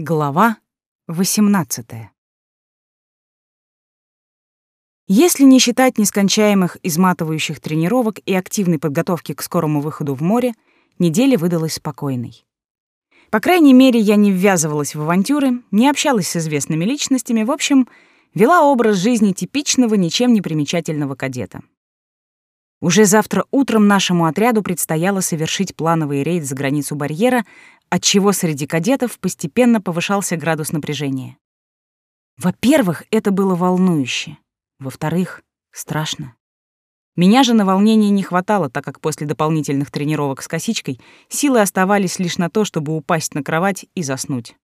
Глава 18. Если не считать нескончаемых изматывающих тренировок и активной подготовки к скорому выходу в море, неделя выдалась спокойной. По крайней мере, я не ввязывалась в авантюры, не общалась с известными личностями, в общем, вела образ жизни типичного, ничем не примечательного кадета. Уже завтра утром нашему отряду предстояло совершить плановый рейд за границу барьера, отчего среди кадетов постепенно повышался градус напряжения. Во-первых, это было волнующе. Во-вторых, страшно. Меня же на волнение не хватало, так как после дополнительных тренировок с косичкой силы оставались лишь на то, чтобы упасть на кровать и заснуть.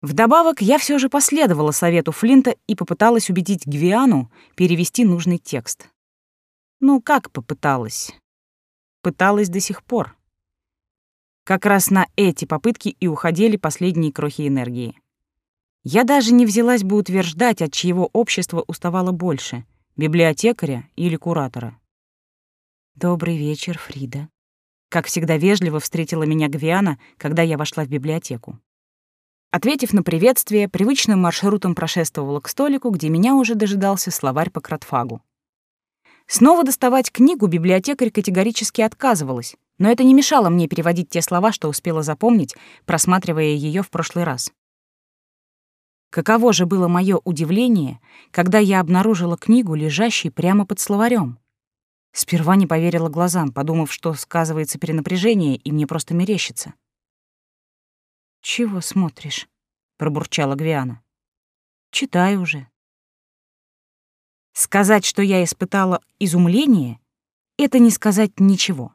Вдобавок, я все же последовала совету Флинта и попыталась убедить Гвиану перевести нужный текст. Ну, как попыталась? Пыталась до сих пор. Как раз на эти попытки и уходили последние крохи энергии. Я даже не взялась бы утверждать, от чьего общества уставало больше — библиотекаря или куратора. «Добрый вечер, Фрида». Как всегда вежливо встретила меня Гвиана, когда я вошла в библиотеку. Ответив на приветствие, привычным маршрутом прошествовала к столику, где меня уже дожидался словарь по кратфагу. Снова доставать книгу библиотекарь категорически отказывалась, но это не мешало мне переводить те слова, что успела запомнить, просматривая ее в прошлый раз. Каково же было мое удивление, когда я обнаружила книгу, лежащей прямо под словарем. Сперва не поверила глазам, подумав, что сказывается перенапряжение, и мне просто мерещится. «Чего смотришь?» — пробурчала Гвиана. «Читай уже». Сказать, что я испытала изумление, это не сказать ничего.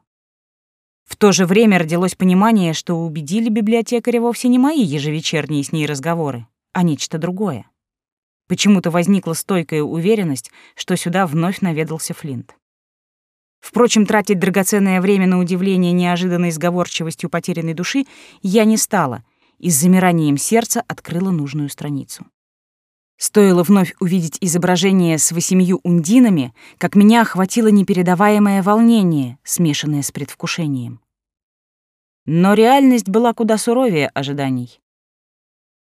В то же время родилось понимание, что убедили библиотекаря вовсе не мои ежевечерние с ней разговоры, а нечто другое. Почему-то возникла стойкая уверенность, что сюда вновь наведался Флинт. Впрочем, тратить драгоценное время на удивление неожиданной сговорчивостью потерянной души я не стала и с замиранием сердца открыла нужную страницу. Стоило вновь увидеть изображение с восемью ундинами, как меня охватило непередаваемое волнение, смешанное с предвкушением. Но реальность была куда суровее ожиданий.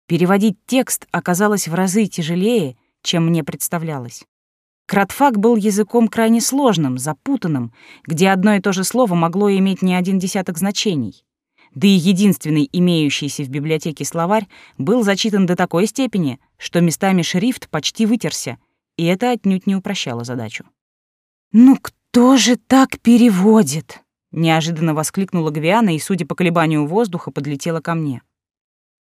Переводить текст оказалось в разы тяжелее, чем мне представлялось. Кратфак был языком крайне сложным, запутанным, где одно и то же слово могло иметь не один десяток значений да и единственный имеющийся в библиотеке словарь был зачитан до такой степени, что местами шрифт почти вытерся, и это отнюдь не упрощало задачу. «Ну кто же так переводит?» — неожиданно воскликнула Гвиана и, судя по колебанию воздуха, подлетела ко мне.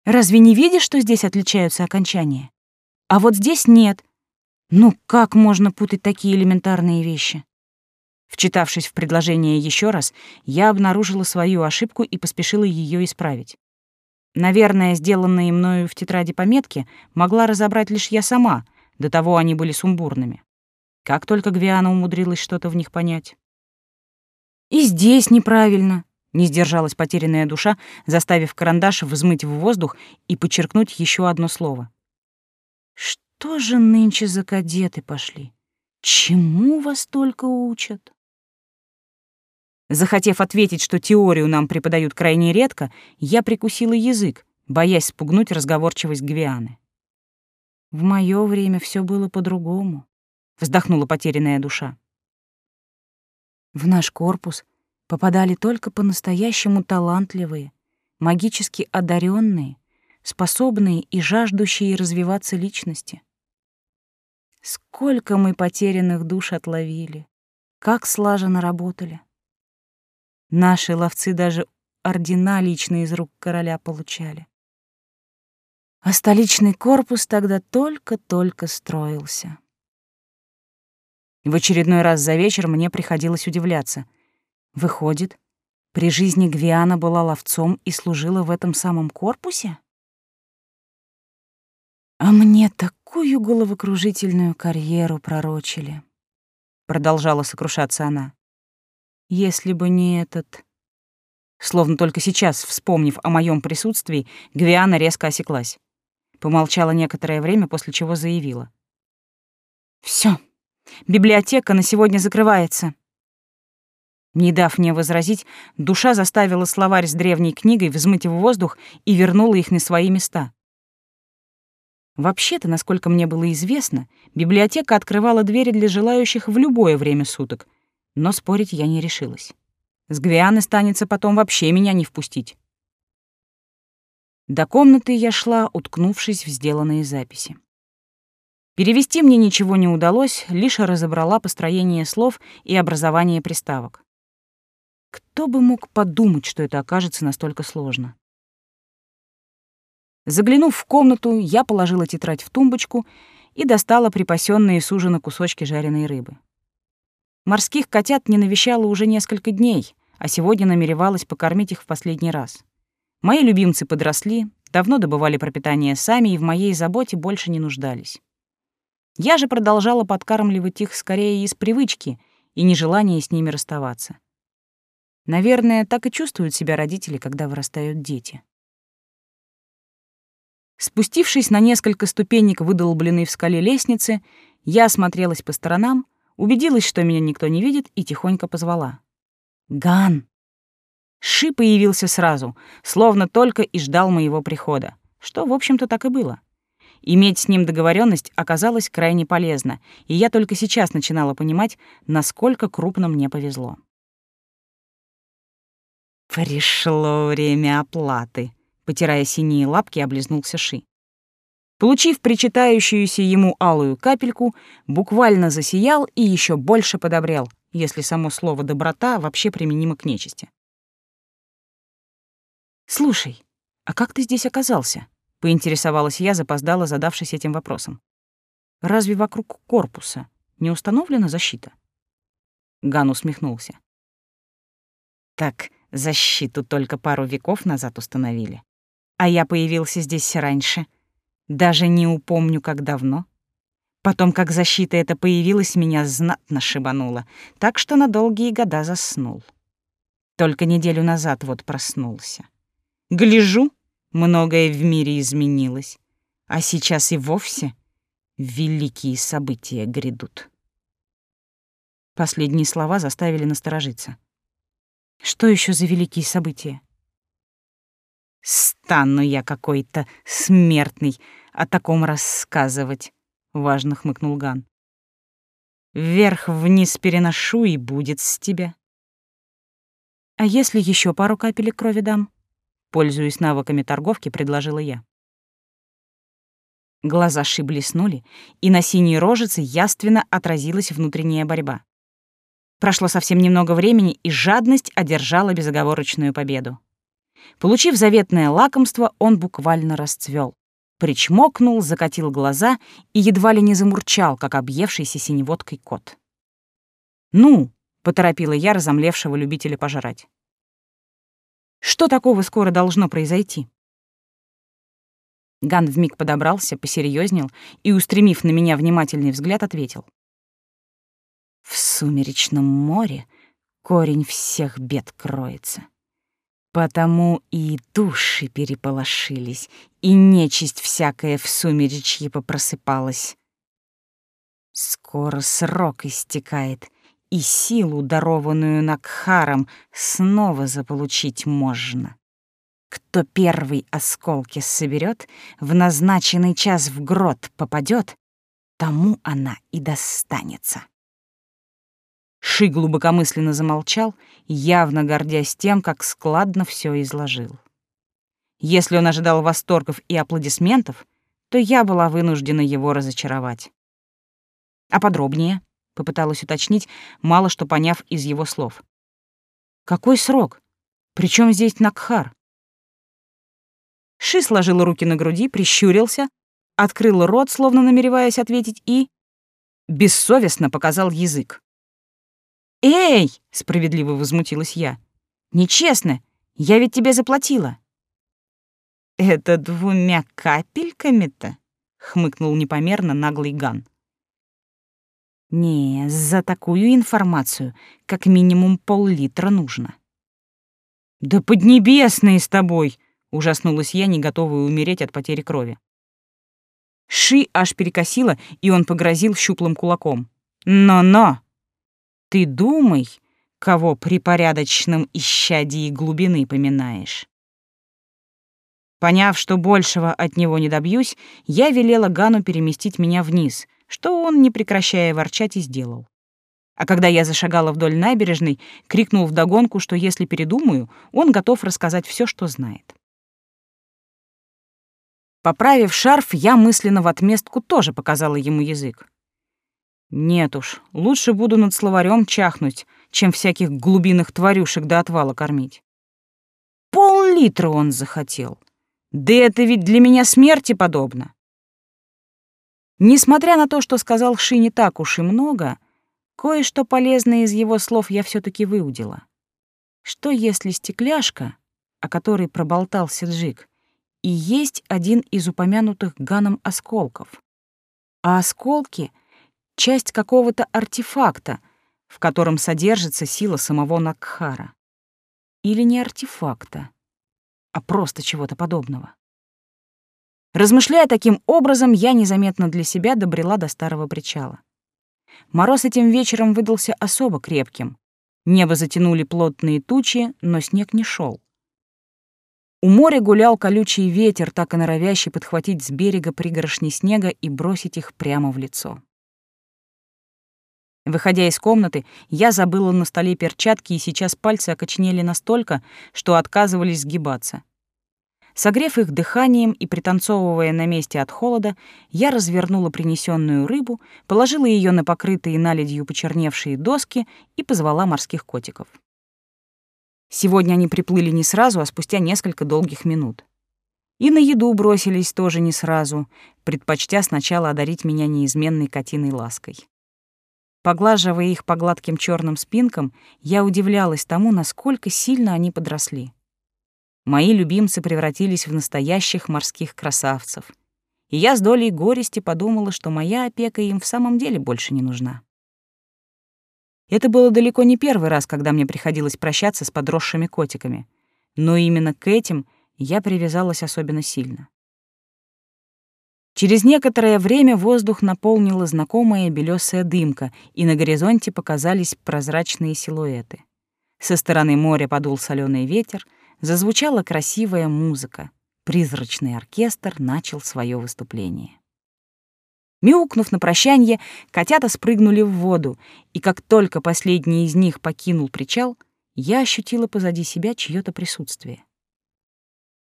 «Разве не видишь, что здесь отличаются окончания? А вот здесь нет. Ну как можно путать такие элементарные вещи?» Вчитавшись в предложение еще раз, я обнаружила свою ошибку и поспешила ее исправить. Наверное, сделанные мною в тетради пометки могла разобрать лишь я сама, до того они были сумбурными. Как только Гвиана умудрилась что-то в них понять. «И здесь неправильно», — не сдержалась потерянная душа, заставив карандаш взмыть в воздух и подчеркнуть еще одно слово. «Что же нынче за кадеты пошли? Чему вас только учат?» Захотев ответить, что теорию нам преподают крайне редко, я прикусила язык, боясь спугнуть разговорчивость Гвианы. «В моё время всё было по-другому», — вздохнула потерянная душа. «В наш корпус попадали только по-настоящему талантливые, магически одаренные, способные и жаждущие развиваться личности. Сколько мы потерянных душ отловили, как слаженно работали. Наши ловцы даже ордена лично из рук короля получали. А столичный корпус тогда только-только строился. В очередной раз за вечер мне приходилось удивляться. Выходит, при жизни Гвиана была ловцом и служила в этом самом корпусе? А мне такую головокружительную карьеру пророчили. Продолжала сокрушаться она. Если бы не этот... Словно только сейчас, вспомнив о моем присутствии, Гвиана резко осеклась. Помолчала некоторое время, после чего заявила. Все, библиотека на сегодня закрывается. Не дав мне возразить, душа заставила словарь с древней книгой взмыть в воздух и вернула их на свои места. Вообще-то, насколько мне было известно, библиотека открывала двери для желающих в любое время суток, но спорить я не решилась. С Гвианы станется потом вообще меня не впустить. До комнаты я шла, уткнувшись в сделанные записи. Перевести мне ничего не удалось, лишь разобрала построение слов и образование приставок. Кто бы мог подумать, что это окажется настолько сложно? Заглянув в комнату, я положила тетрадь в тумбочку и достала припасенные с ужина кусочки жареной рыбы. Морских котят не навещала уже несколько дней, а сегодня намеревалась покормить их в последний раз. Мои любимцы подросли, давно добывали пропитание сами и в моей заботе больше не нуждались. Я же продолжала подкармливать их скорее из привычки и нежелания с ними расставаться. Наверное, так и чувствуют себя родители, когда вырастают дети. Спустившись на несколько ступенек выдолбленной в скале лестницы, я осмотрелась по сторонам, убедилась, что меня никто не видит, и тихонько позвала. «Ган!» Ши появился сразу, словно только и ждал моего прихода, что, в общем-то, так и было. Иметь с ним договоренность оказалось крайне полезно, и я только сейчас начинала понимать, насколько крупно мне повезло. «Пришло время оплаты», — потирая синие лапки, облизнулся Ши. Получив причитающуюся ему алую капельку, буквально засиял и еще больше подобрел, если само слово «доброта» вообще применимо к нечисти. «Слушай, а как ты здесь оказался?» — поинтересовалась я, запоздала, задавшись этим вопросом. «Разве вокруг корпуса не установлена защита?» Ган усмехнулся. «Так Защиту только пару веков назад установили. А я появился здесь раньше. Даже не упомню, как давно. Потом, как защита эта появилась, меня знатно шибануло, так что на долгие года заснул. Только неделю назад вот проснулся. Гляжу, многое в мире изменилось, а сейчас и вовсе великие события грядут. Последние слова заставили насторожиться. Что еще за великие события? Стану я какой-то смертный о таком рассказывать, важно хмыкнул Ган. Вверх-вниз переношу и будет с тебя. А если еще пару капелек крови дам? Пользуясь навыками торговки, предложила я. Глаза Ши блеснули, и на синей рожице яственно отразилась внутренняя борьба. Прошло совсем немного времени, и жадность одержала безоговорочную победу. Получив заветное лакомство, он буквально расцвел. Причмокнул, закатил глаза и едва ли не замурчал, как объевшийся синеводкой кот. «Ну!» — поторопила я разомлевшего любителя пожрать. «Что такого скоро должно произойти?» Ган вмиг подобрался, посерьезнел и, устремив на меня внимательный взгляд, ответил. В сумеречном море корень всех бед кроется. Потому и души переполошились, и нечисть всякая в сумеречье попросыпалась. Скоро срок истекает, и силу, дарованную Накхаром, снова заполучить можно. Кто первый осколки соберет, в назначенный час в грот попадет, тому она и достанется. Ши глубокомысленно замолчал, явно гордясь тем, как складно все изложил. Если он ожидал восторгов и аплодисментов, то я была вынуждена его разочаровать. А подробнее, попыталась уточнить, мало что поняв из его слов. Какой срок? Причем здесь Накхар? Ши сложил руки на груди, прищурился, открыл рот, словно намереваясь ответить, и бессовестно показал язык. «Эй!» — справедливо возмутилась я. «Нечестно! Я ведь тебе заплатила!» «Это двумя капельками-то?» — хмыкнул непомерно наглый Ган. «Не, за такую информацию как минимум пол-литра нужно». «Да поднебесные с тобой!» — ужаснулась я, не готовая умереть от потери крови. Ши аж перекосила, и он погрозил щуплым кулаком. «Но-но! Ты думай, кого при порядочном исчадии глубины поминаешь. Поняв, что большего от него не добьюсь, я велела Гану переместить меня вниз, что он, не прекращая ворчать, и сделал. А когда я зашагала вдоль набережной, крикнул вдогонку, что если передумаю, он готов рассказать все, что знает. Поправив шарф, я мысленно в отместку тоже показала ему язык. Нет уж, лучше буду над словарем чахнуть, чем всяких глубинных тварюшек до отвала кормить. Пол-литра он захотел. Да это ведь для меня смерти подобно. Несмотря на то, что сказал Ши не так уж и много, кое-что полезное из его слов я все таки выудила. Что если стекляшка, о которой проболтался Джик, и есть один из упомянутых Ганом осколков. А осколки — часть какого-то артефакта, в котором содержится сила самого Накхара. Или не артефакта, а просто чего-то подобного. Размышляя таким образом, я незаметно для себя добрела до старого причала. Мороз этим вечером выдался особо крепким. Небо затянули плотные тучи, но снег не шел. У моря гулял колючий ветер, так и норовящий подхватить с берега пригоршни снега и бросить их прямо в лицо. Выходя из комнаты, я забыла на столе перчатки, и сейчас пальцы окоченели настолько, что отказывались сгибаться. Согрев их дыханием и пританцовывая на месте от холода, я развернула принесенную рыбу, положила ее на покрытые наледью почерневшие доски и позвала морских котиков. Сегодня они приплыли не сразу, а спустя несколько долгих минут. И на еду бросились тоже не сразу, предпочтя сначала одарить меня неизменной котиной лаской. Поглаживая их по гладким черным спинкам, я удивлялась тому, насколько сильно они подросли. Мои любимцы превратились в настоящих морских красавцев. И я с долей горести подумала, что моя опека им в самом деле больше не нужна. Это было далеко не первый раз, когда мне приходилось прощаться с подросшими котиками. Но именно к этим я привязалась особенно сильно. Через некоторое время воздух наполнила знакомая белесая дымка, и на горизонте показались прозрачные силуэты. Со стороны моря подул соленый ветер, зазвучала красивая музыка. Призрачный оркестр начал свое выступление. Мяукнув на прощанье, котята спрыгнули в воду, и как только последний из них покинул причал, я ощутила позади себя чьё-то присутствие.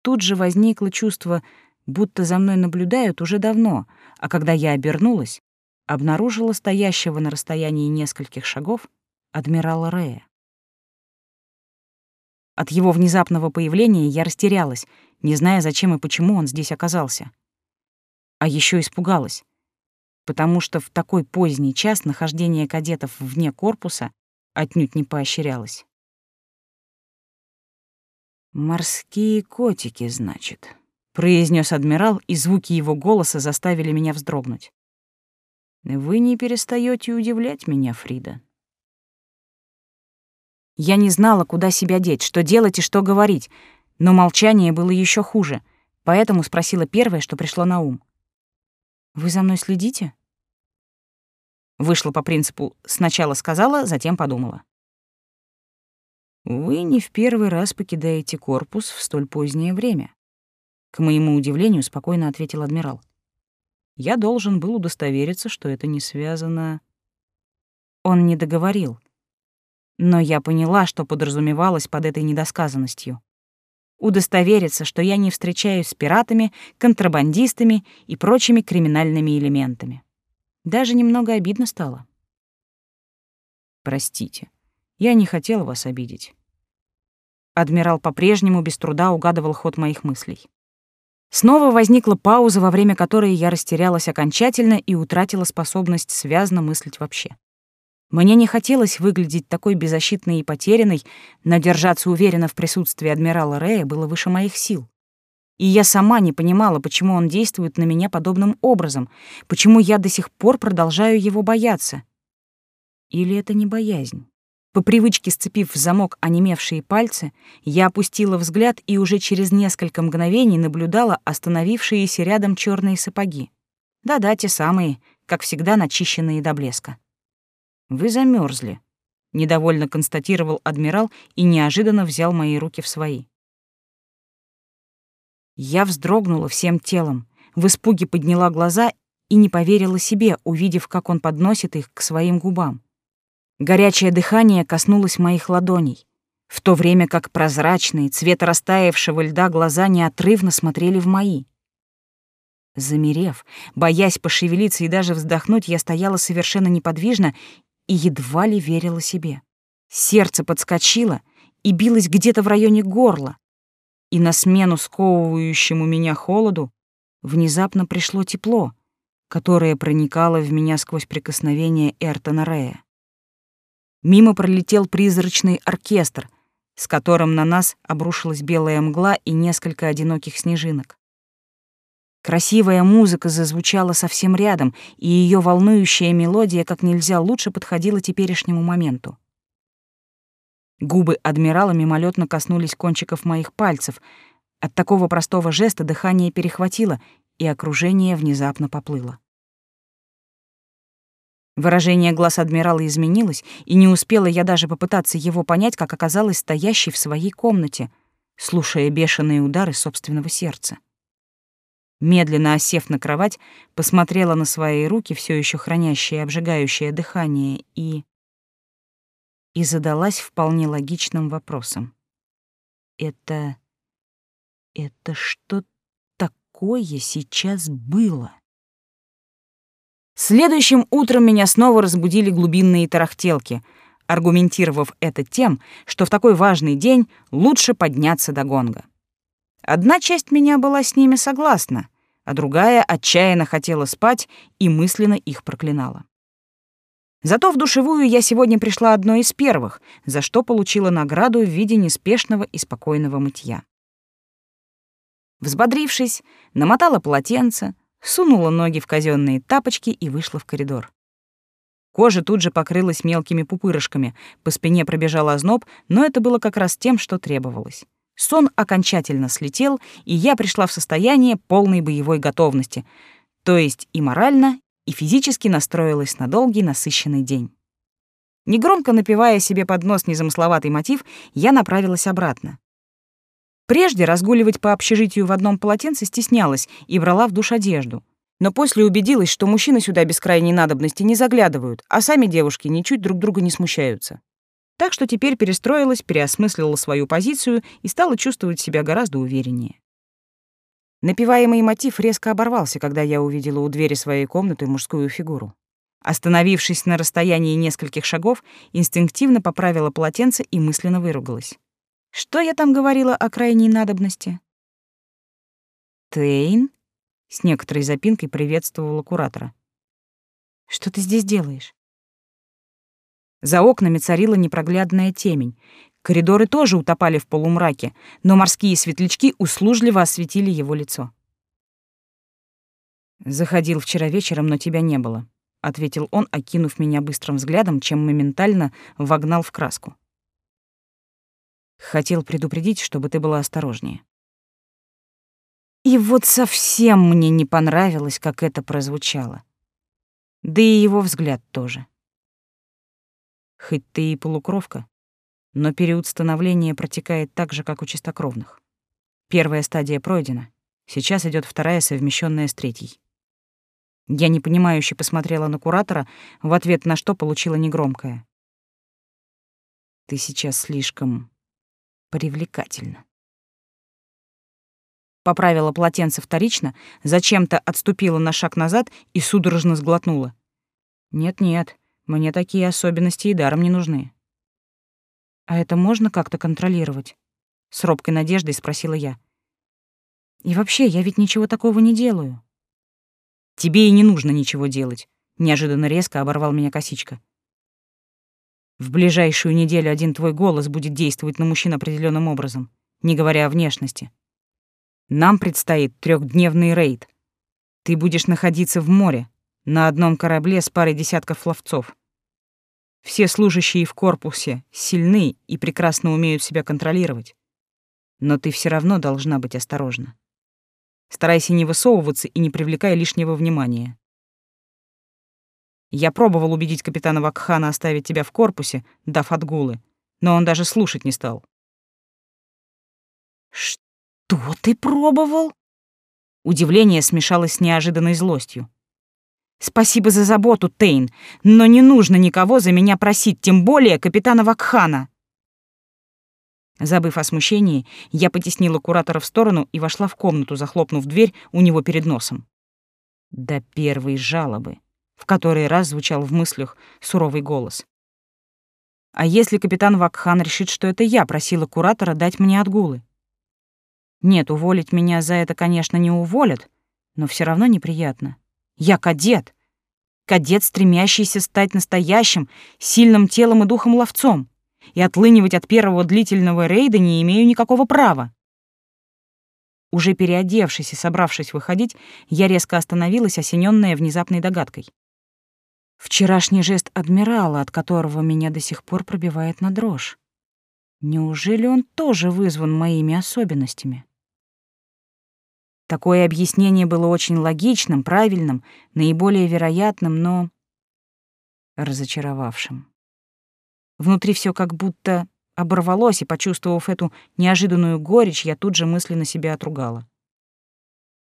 Тут же возникло чувство, будто за мной наблюдают уже давно, а когда я обернулась, обнаружила стоящего на расстоянии нескольких шагов адмирала Рея. От его внезапного появления я растерялась, не зная, зачем и почему он здесь оказался. А еще испугалась потому что в такой поздний час нахождение кадетов вне корпуса отнюдь не поощрялось. «Морские котики, значит», — произнес адмирал, и звуки его голоса заставили меня вздрогнуть. «Вы не перестаете удивлять меня, Фрида». Я не знала, куда себя деть, что делать и что говорить, но молчание было еще хуже, поэтому спросила первое, что пришло на ум. Вы за мной следите? Вышла по принципу «сначала сказала, затем подумала». Вы не в первый раз покидаете корпус в столь позднее время. К моему удивлению, спокойно ответил адмирал. Я должен был удостовериться, что это не связано... Он не договорил. Но я поняла, что подразумевалось под этой недосказанностью удостовериться, что я не встречаюсь с пиратами, контрабандистами и прочими криминальными элементами. Даже немного обидно стало. Простите, я не хотел вас обидеть. Адмирал по-прежнему без труда угадывал ход моих мыслей. Снова возникла пауза, во время которой я растерялась окончательно и утратила способность связно мыслить вообще. Мне не хотелось выглядеть такой беззащитной и потерянной, но держаться уверенно в присутствии адмирала Рея было выше моих сил. И я сама не понимала, почему он действует на меня подобным образом, почему я до сих пор продолжаю его бояться. Или это не боязнь? По привычке сцепив в замок онемевшие пальцы, я опустила взгляд и уже через несколько мгновений наблюдала остановившиеся рядом черные сапоги. Да-да, те самые, как всегда начищенные до блеска. Вы замерзли, недовольно констатировал адмирал и неожиданно взял мои руки в свои. Я вздрогнула всем телом, в испуге подняла глаза и не поверила себе, увидев, как он подносит их к своим губам. Горячее дыхание коснулось моих ладоней, в то время как прозрачные, цвет растаявшего льда глаза неотрывно смотрели в мои. Замерев, боясь пошевелиться и даже вздохнуть, я стояла совершенно неподвижно и едва ли верила себе. Сердце подскочило и билось где-то в районе горла, и на смену сковывающему меня холоду внезапно пришло тепло, которое проникало в меня сквозь прикосновение Эртона Рея. Мимо пролетел призрачный оркестр, с которым на нас обрушилась белая мгла и несколько одиноких снежинок. Красивая музыка зазвучала совсем рядом, и ее волнующая мелодия как нельзя лучше подходила теперешнему моменту. Губы адмирала мимолетно коснулись кончиков моих пальцев. От такого простого жеста дыхание перехватило, и окружение внезапно поплыло. Выражение глаз адмирала изменилось, и не успела я даже попытаться его понять, как оказалась стоящей в своей комнате, слушая бешеные удары собственного сердца. Медленно осев на кровать, посмотрела на свои руки, все еще хранящие обжигающее дыхание, и и задалась вполне логичным вопросом. Это... это что такое сейчас было? Следующим утром меня снова разбудили глубинные тарахтелки, аргументировав это тем, что в такой важный день лучше подняться до гонга. Одна часть меня была с ними согласна, а другая отчаянно хотела спать и мысленно их проклинала. Зато в душевую я сегодня пришла одной из первых, за что получила награду в виде неспешного и спокойного мытья. Взбодрившись, намотала полотенце, сунула ноги в казенные тапочки и вышла в коридор. Кожа тут же покрылась мелкими пупырышками, по спине пробежал озноб, но это было как раз тем, что требовалось. Сон окончательно слетел, и я пришла в состояние полной боевой готовности, то есть и морально, и физически настроилась на долгий насыщенный день. Негромко напевая себе под нос незамысловатый мотив, я направилась обратно. Прежде разгуливать по общежитию в одном полотенце стеснялась и брала в душ одежду. Но после убедилась, что мужчины сюда без крайней надобности не заглядывают, а сами девушки ничуть друг друга не смущаются. Так что теперь перестроилась, переосмыслила свою позицию и стала чувствовать себя гораздо увереннее. Напеваемый мотив резко оборвался, когда я увидела у двери своей комнаты мужскую фигуру. Остановившись на расстоянии нескольких шагов, инстинктивно поправила полотенце и мысленно выругалась. Что я там говорила о крайней надобности? Тейн с некоторой запинкой приветствовала куратора. Что ты здесь делаешь? За окнами царила непроглядная темень, Коридоры тоже утопали в полумраке, но морские светлячки услужливо осветили его лицо. «Заходил вчера вечером, но тебя не было», — ответил он, окинув меня быстрым взглядом, чем моментально вогнал в краску. «Хотел предупредить, чтобы ты была осторожнее». И вот совсем мне не понравилось, как это прозвучало. Да и его взгляд тоже. Хоть ты и полукровка, но период становления протекает так же, как у чистокровных. Первая стадия пройдена, сейчас идет вторая, совмещенная с третьей. Я непонимающе посмотрела на куратора, в ответ на что получила негромкое. «Ты сейчас слишком привлекательна». Поправила полотенце вторично, зачем-то отступила на шаг назад и судорожно сглотнула. «Нет-нет, мне такие особенности и даром не нужны». «А это можно как-то контролировать?» — с робкой надеждой спросила я. «И вообще, я ведь ничего такого не делаю». «Тебе и не нужно ничего делать», — неожиданно резко оборвал меня косичка. «В ближайшую неделю один твой голос будет действовать на мужчин определенным образом, не говоря о внешности. Нам предстоит трехдневный рейд. Ты будешь находиться в море, на одном корабле с парой десятков ловцов. Все служащие в корпусе сильны и прекрасно умеют себя контролировать. Но ты все равно должна быть осторожна. Старайся не высовываться и не привлекай лишнего внимания. Я пробовал убедить капитана Вакхана оставить тебя в корпусе, дав отгулы, но он даже слушать не стал. «Что ты пробовал?» Удивление смешалось с неожиданной злостью. «Спасибо за заботу, Тейн, но не нужно никого за меня просить, тем более капитана Вакхана». Забыв о смущении, я потеснила куратора в сторону и вошла в комнату, захлопнув дверь у него перед носом. До первой жалобы, в который раз звучал в мыслях суровый голос. А если капитан Вакхан решит, что это я просила куратора дать мне отгулы? Нет, уволить меня за это, конечно, не уволят, но все равно неприятно. Я кадет. Кадет, стремящийся стать настоящим, сильным телом и духом ловцом и отлынивать от первого длительного рейда не имею никакого права. Уже переодевшись и собравшись выходить, я резко остановилась, осененная внезапной догадкой. Вчерашний жест адмирала, от которого меня до сих пор пробивает на дрожь. Неужели он тоже вызван моими особенностями? Такое объяснение было очень логичным, правильным, наиболее вероятным, но разочаровавшим. Внутри все как будто оборвалось, и, почувствовав эту неожиданную горечь, я тут же мысленно себя отругала.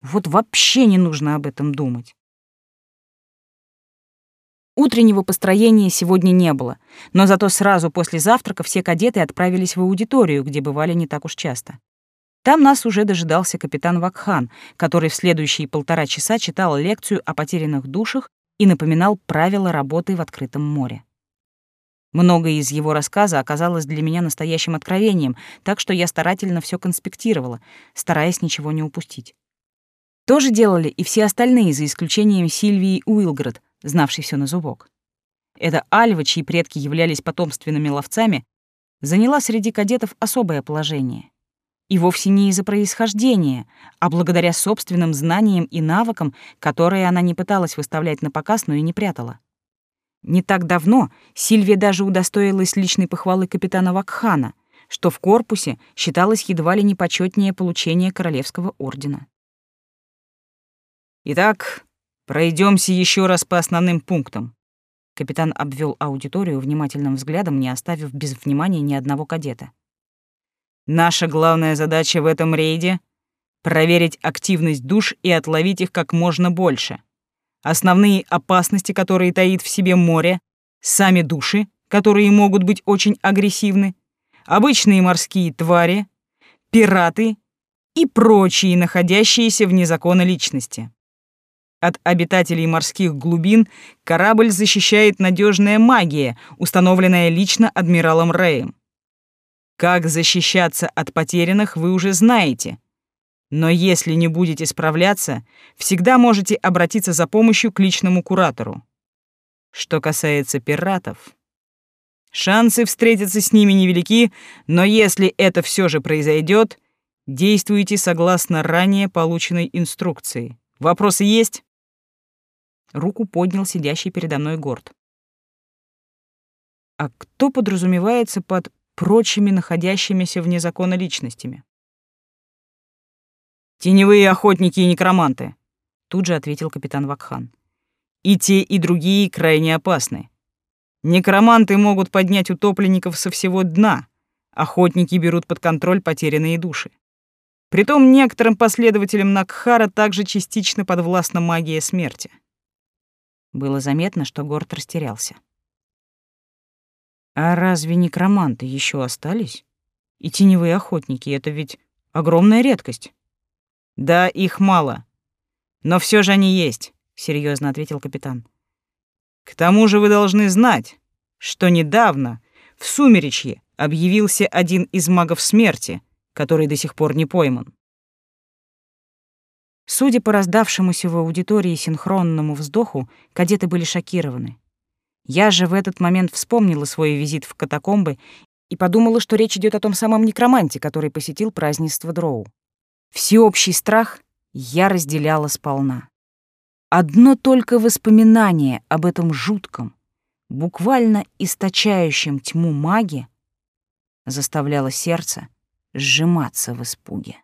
Вот вообще не нужно об этом думать. Утреннего построения сегодня не было, но зато сразу после завтрака все кадеты отправились в аудиторию, где бывали не так уж часто. Там нас уже дожидался капитан Вакхан, который в следующие полтора часа читал лекцию о потерянных душах и напоминал правила работы в открытом море. Многое из его рассказа оказалось для меня настоящим откровением, так что я старательно все конспектировала, стараясь ничего не упустить. То же делали и все остальные, за исключением Сильвии Уилград, знавшей все на зубок. Эта Альва, чьи предки являлись потомственными ловцами, заняла среди кадетов особое положение. И вовсе не из-за происхождения, а благодаря собственным знаниям и навыкам, которые она не пыталась выставлять на показ, но и не прятала. Не так давно Сильвия даже удостоилась личной похвалы капитана Вакхана, что в корпусе считалось едва ли не почетнее получение Королевского ордена. «Итак, пройдемся еще раз по основным пунктам». Капитан обвел аудиторию внимательным взглядом, не оставив без внимания ни одного кадета. «Наша главная задача в этом рейде — проверить активность душ и отловить их как можно больше основные опасности, которые таит в себе море, сами души, которые могут быть очень агрессивны, обычные морские твари, пираты и прочие, находящиеся вне закона личности. От обитателей морских глубин корабль защищает надежная магия, установленная лично адмиралом Рэем. Как защищаться от потерянных, вы уже знаете, но если не будете справляться, всегда можете обратиться за помощью к личному куратору. Что касается пиратов, шансы встретиться с ними невелики, но если это все же произойдет, действуйте согласно ранее полученной инструкции. Вопросы есть? Руку поднял сидящий передо мной Горд. А кто подразумевается под прочими находящимися вне закона личностями? «Теневые охотники и некроманты», — тут же ответил капитан Вакхан. «И те, и другие крайне опасны. Некроманты могут поднять утопленников со всего дна, охотники берут под контроль потерянные души. Притом некоторым последователям Накхара также частично подвластна магия смерти». Было заметно, что Горд растерялся. «А разве некроманты еще остались? И теневые охотники — это ведь огромная редкость». Да, их мало. Но все же они есть, серьезно ответил капитан. К тому же вы должны знать, что недавно в Сумеречье объявился один из магов смерти, который до сих пор не пойман. Судя по раздавшемуся в аудитории синхронному вздоху, кадеты были шокированы. Я же в этот момент вспомнила свой визит в катакомбы и подумала, что речь идет о том самом некроманте, который посетил празднество Дроу. Всеобщий страх я разделяла сполна. Одно только воспоминание об этом жутком, буквально источающем тьму маге, заставляло сердце сжиматься в испуге.